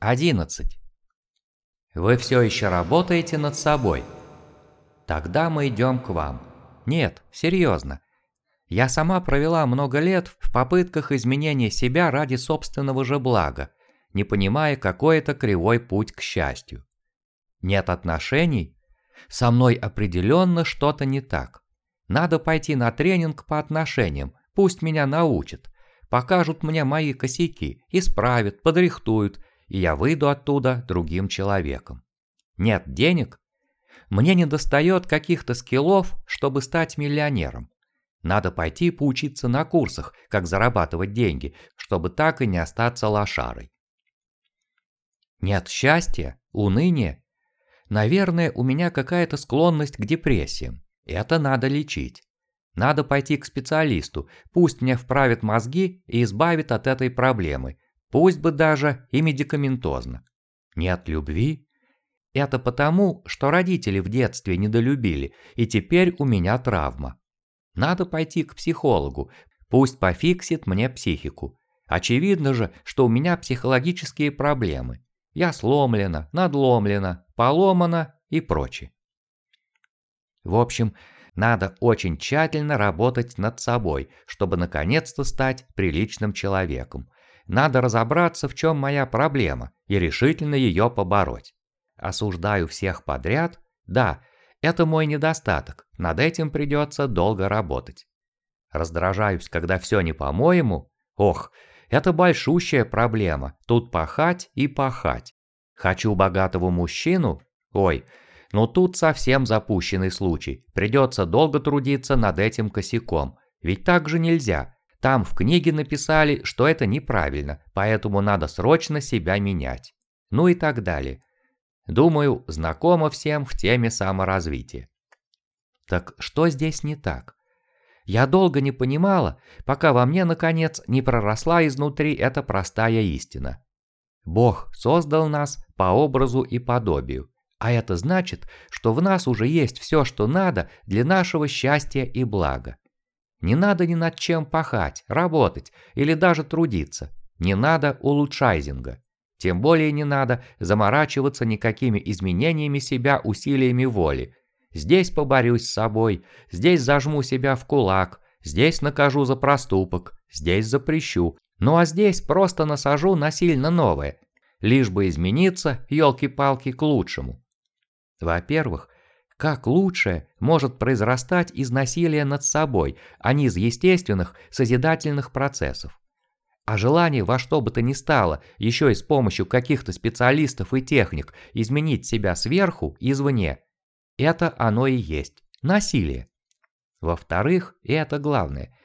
11. Вы все еще работаете над собой. Тогда мы идем к вам. Нет, серьезно. Я сама провела много лет в попытках изменения себя ради собственного же блага, не понимая, какой это кривой путь к счастью. Нет отношений? Со мной определенно что-то не так. Надо пойти на тренинг по отношениям, пусть меня научат, покажут мне мои косяки, исправят, подрихтуют, и я выйду оттуда другим человеком. Нет денег? Мне не достает каких-то скиллов, чтобы стать миллионером. Надо пойти поучиться на курсах, как зарабатывать деньги, чтобы так и не остаться лошарой. Нет счастья, уныния. Наверное, у меня какая-то склонность к депрессиям. Это надо лечить. Надо пойти к специалисту, пусть мне вправит мозги и избавит от этой проблемы, пусть бы даже и медикаментозно. Нет любви? Это потому, что родители в детстве недолюбили, и теперь у меня травма. Надо пойти к психологу, пусть пофиксит мне психику. Очевидно же, что у меня психологические проблемы. Я сломлена, надломлена, поломана и прочее. В общем, надо очень тщательно работать над собой, чтобы наконец-то стать приличным человеком. Надо разобраться, в чем моя проблема, и решительно ее побороть. Осуждаю всех подряд? Да, это мой недостаток, над этим придется долго работать. Раздражаюсь, когда все не по-моему? Ох, это большущая проблема, тут пахать и пахать. Хочу богатого мужчину? Ой, ну тут совсем запущенный случай, придется долго трудиться над этим косяком, ведь так же нельзя. Там в книге написали, что это неправильно, поэтому надо срочно себя менять. Ну и так далее. Думаю, знакомо всем в теме саморазвития. Так что здесь не так? Я долго не понимала, пока во мне, наконец, не проросла изнутри эта простая истина. Бог создал нас по образу и подобию, а это значит, что в нас уже есть все, что надо для нашего счастья и блага. Не надо ни над чем пахать, работать или даже трудиться. Не надо улучшайзинга. Тем более не надо заморачиваться никакими изменениями себя усилиями воли. Здесь поборюсь с собой, здесь зажму себя в кулак, здесь накажу за проступок, здесь запрещу. Ну а здесь просто насажу насильно новое, лишь бы измениться, елки-палки, к лучшему. Во-первых, как лучшее может произрастать из насилия над собой, а не из естественных созидательных процессов. А желание во что бы то ни стало, еще и с помощью каких-то специалистов и техник, изменить себя сверху, извне, это оно и есть. Насилие. Во-вторых, и это главное,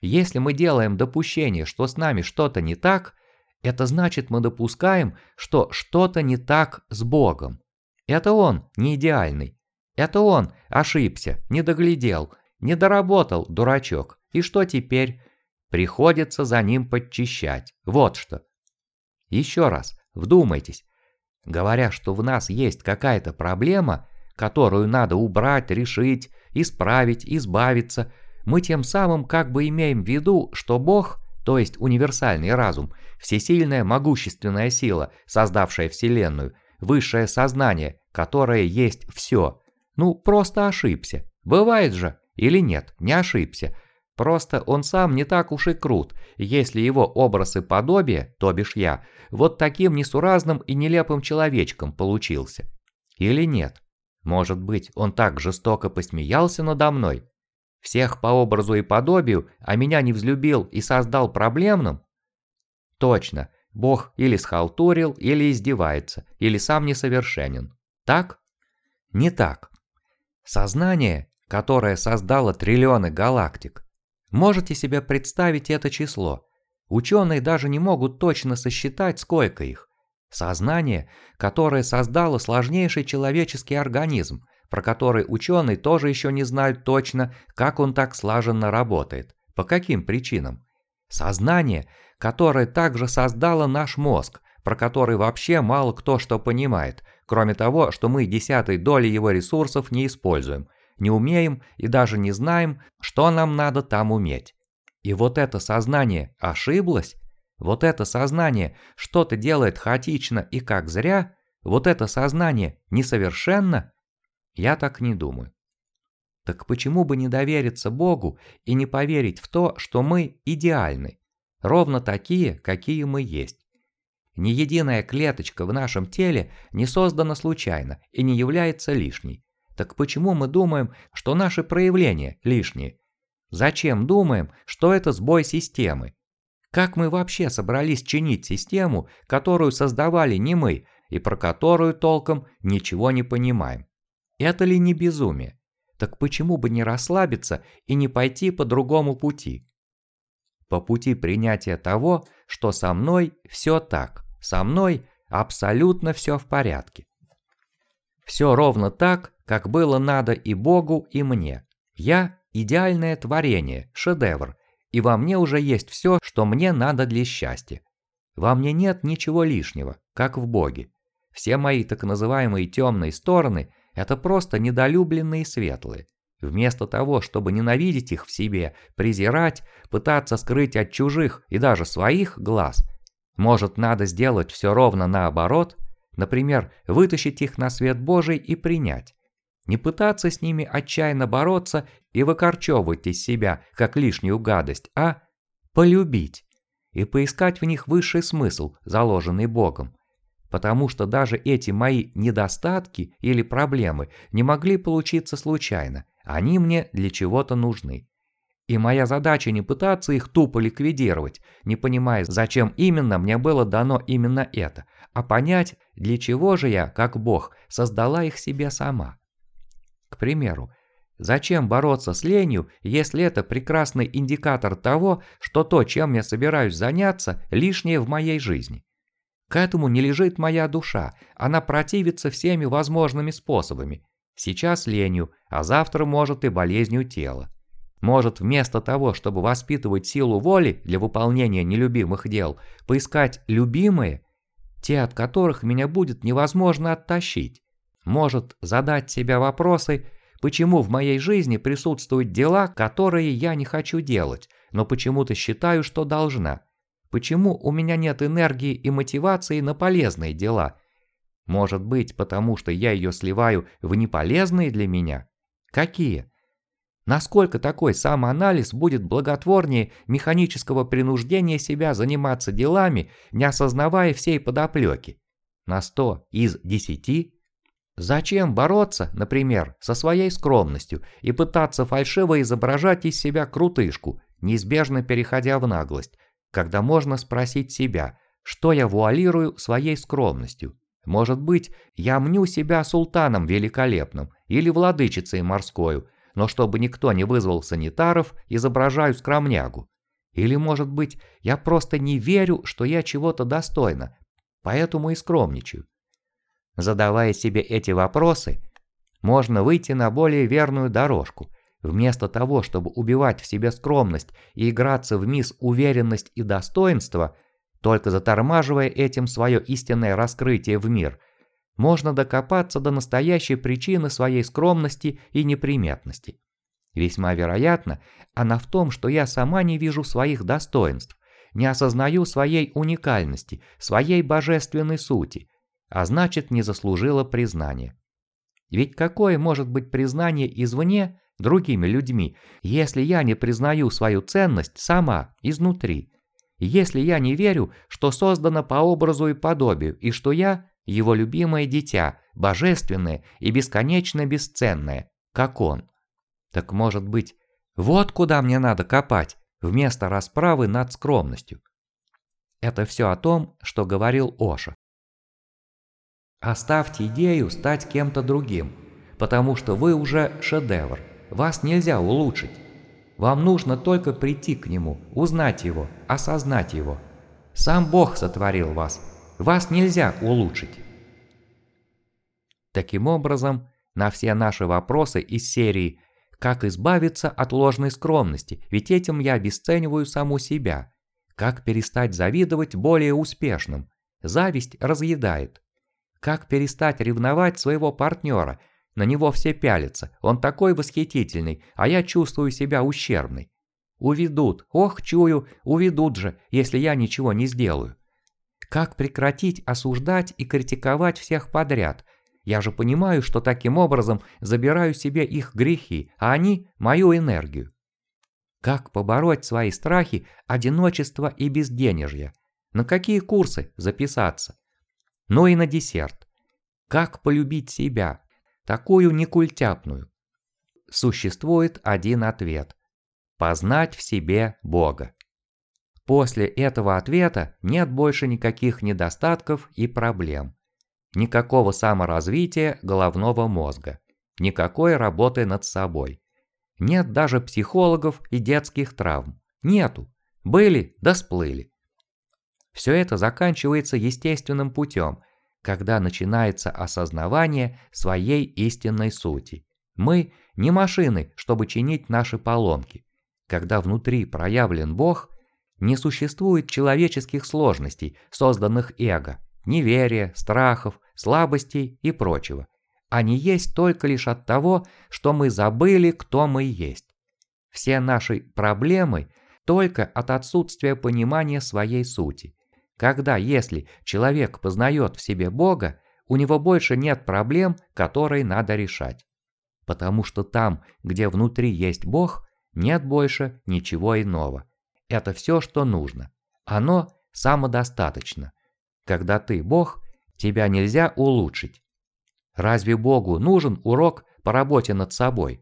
если мы делаем допущение, что с нами что-то не так, это значит мы допускаем, что что-то не так с Богом. Это Он не идеальный. Это Он ошибся, не доглядел, не доработал, дурачок. И что теперь? Приходится за ним подчищать. Вот что. Еще раз, вдумайтесь. Говоря, что в нас есть какая-то проблема, которую надо убрать, решить, исправить, избавиться, мы тем самым как бы имеем в виду, что Бог, то есть универсальный разум, всесильная могущественная сила, создавшая Вселенную, высшее сознание, которое есть все, ну просто ошибся. Бывает же, или нет, не ошибся, Просто он сам не так уж и крут, если его образ и подобие, то бишь я, вот таким несуразным и нелепым человечком получился. Или нет? Может быть, он так жестоко посмеялся надо мной? Всех по образу и подобию, а меня не взлюбил и создал проблемным? Точно, Бог или схалтурил, или издевается, или сам несовершенен. Так? Не так. Сознание, которое создало триллионы галактик, Можете себе представить это число? Ученые даже не могут точно сосчитать, сколько их. Сознание, которое создало сложнейший человеческий организм, про который ученые тоже еще не знают точно, как он так слаженно работает, по каким причинам. Сознание, которое также создало наш мозг, про который вообще мало кто что понимает, кроме того, что мы десятой доли его ресурсов не используем, не умеем и даже не знаем, что нам надо там уметь. И вот это сознание ошиблось? Вот это сознание что-то делает хаотично и как зря, вот это сознание несовершенно? Я так не думаю. Так почему бы не довериться Богу и не поверить в то, что мы идеальны, ровно такие, какие мы есть? Ни единая клеточка в нашем теле не создана случайно и не является лишней. Так почему мы думаем, что наши проявления лишние? Зачем думаем, что это сбой системы? Как мы вообще собрались чинить систему, которую создавали не мы, и про которую толком ничего не понимаем? Это ли не безумие? Так почему бы не расслабиться и не пойти по другому пути? По пути принятия того, что со мной все так, со мной абсолютно все в порядке. Все ровно так, как было надо и Богу, и мне. Я – идеальное творение, шедевр, и во мне уже есть все, что мне надо для счастья. Во мне нет ничего лишнего, как в Боге. Все мои так называемые темные стороны – это просто недолюбленные светлые. Вместо того, чтобы ненавидеть их в себе, презирать, пытаться скрыть от чужих и даже своих глаз, может надо сделать все ровно наоборот, например, вытащить их на свет Божий и принять. Не пытаться с ними отчаянно бороться и выкорчевывать из себя как лишнюю гадость, а полюбить и поискать в них высший смысл, заложенный Богом. Потому что даже эти мои недостатки или проблемы не могли получиться случайно, они мне для чего-то нужны. И моя задача не пытаться их тупо ликвидировать, не понимая, зачем именно мне было дано именно это, а понять, для чего же я, как Бог, создала их себе сама. К примеру, зачем бороться с ленью, если это прекрасный индикатор того, что то, чем я собираюсь заняться, лишнее в моей жизни? К этому не лежит моя душа, она противится всеми возможными способами. Сейчас ленью, а завтра может и болезнью тела. Может, вместо того, чтобы воспитывать силу воли для выполнения нелюбимых дел, поискать любимые, те, от которых меня будет невозможно оттащить. Может, задать себе вопросы, почему в моей жизни присутствуют дела, которые я не хочу делать, но почему-то считаю, что должна. Почему у меня нет энергии и мотивации на полезные дела? Может быть, потому что я ее сливаю в неполезные для меня? Какие? Насколько такой самоанализ будет благотворнее механического принуждения себя заниматься делами, не осознавая всей подоплеки? На 100 из 10? Зачем бороться, например, со своей скромностью и пытаться фальшиво изображать из себя крутышку, неизбежно переходя в наглость, когда можно спросить себя, что я вуалирую своей скромностью? Может быть, я мню себя султаном великолепным или владычицей морскою, но чтобы никто не вызвал санитаров, изображаю скромнягу. Или, может быть, я просто не верю, что я чего-то достойна, поэтому и скромничаю. Задавая себе эти вопросы, можно выйти на более верную дорожку. Вместо того, чтобы убивать в себе скромность и играться в мисс уверенность и достоинство, только затормаживая этим свое истинное раскрытие в мир – можно докопаться до настоящей причины своей скромности и неприметности. Весьма вероятно, она в том, что я сама не вижу своих достоинств, не осознаю своей уникальности, своей божественной сути, а значит не заслужила признания. Ведь какое может быть признание извне другими людьми, если я не признаю свою ценность сама, изнутри? Если я не верю, что создана по образу и подобию, и что я его любимое дитя, божественное и бесконечно бесценное, как он. Так может быть, вот куда мне надо копать, вместо расправы над скромностью. Это все о том, что говорил Оша. Оставьте идею стать кем-то другим, потому что вы уже шедевр, вас нельзя улучшить. Вам нужно только прийти к нему, узнать его, осознать его. Сам Бог сотворил вас, вас нельзя улучшить. Таким образом, на все наши вопросы из серии «Как избавиться от ложной скромности, ведь этим я обесцениваю саму себя», «Как перестать завидовать более успешным», «Зависть разъедает», «Как перестать ревновать своего партнера», «На него все пялятся, он такой восхитительный, а я чувствую себя ущербной», Уведут, ох, чую, уведут же, если я ничего не сделаю. Как прекратить осуждать и критиковать всех подряд? Я же понимаю, что таким образом забираю себе их грехи, а они – мою энергию. Как побороть свои страхи, одиночество и безденежье? На какие курсы записаться? Ну и на десерт. Как полюбить себя? Такую некультяпную. Существует один ответ. Познать в себе Бога. После этого ответа нет больше никаких недостатков и проблем. Никакого саморазвития головного мозга. Никакой работы над собой. Нет даже психологов и детских травм. Нету. Были, да сплыли. Все это заканчивается естественным путем, когда начинается осознавание своей истинной сути. Мы не машины, чтобы чинить наши поломки. Когда внутри проявлен Бог – не существует человеческих сложностей, созданных эго, неверия, страхов, слабостей и прочего. Они есть только лишь от того, что мы забыли, кто мы есть. Все наши проблемы только от отсутствия понимания своей сути. Когда, если человек познает в себе Бога, у него больше нет проблем, которые надо решать. Потому что там, где внутри есть Бог, нет больше ничего иного. Это все, что нужно. Оно самодостаточно. Когда ты Бог, тебя нельзя улучшить. Разве Богу нужен урок по работе над собой?